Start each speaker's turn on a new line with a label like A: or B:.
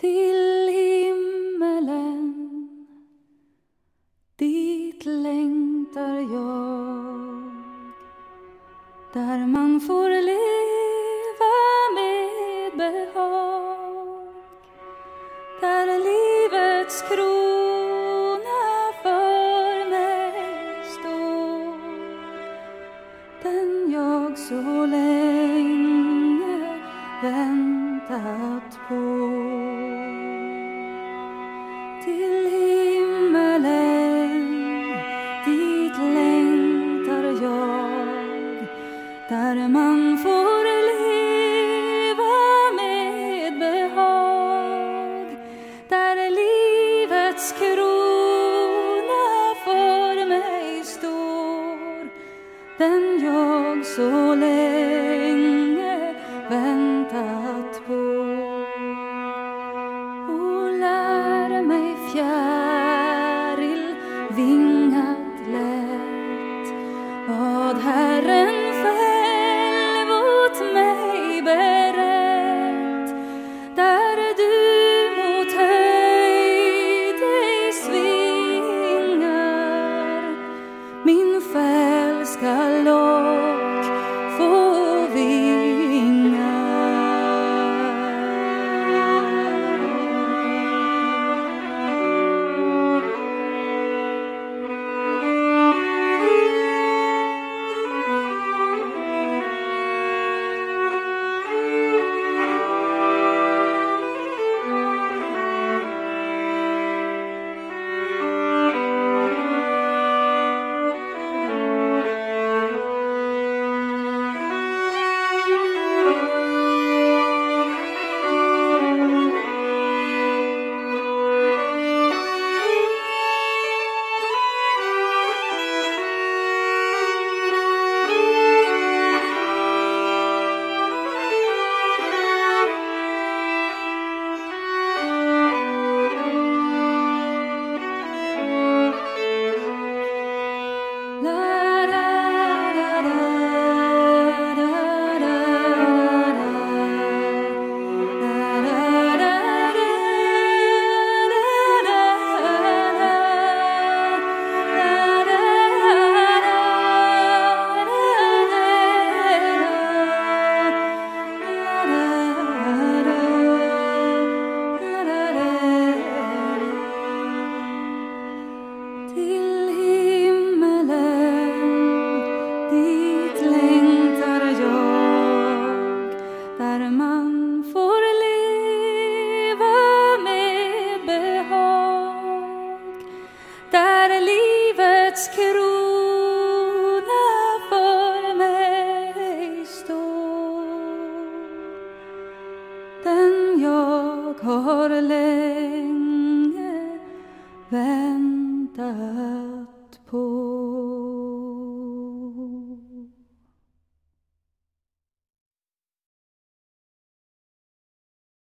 A: till himmelen. Dit längtar jag där man får leva med behag. Där livets krona för mig står den jag så länge där man får leva med behag. Där livets krona för mig står. Den jag så länge väntat på. Och lär mig fjärran Sylvie. Där man får leva med behag. Där livets krok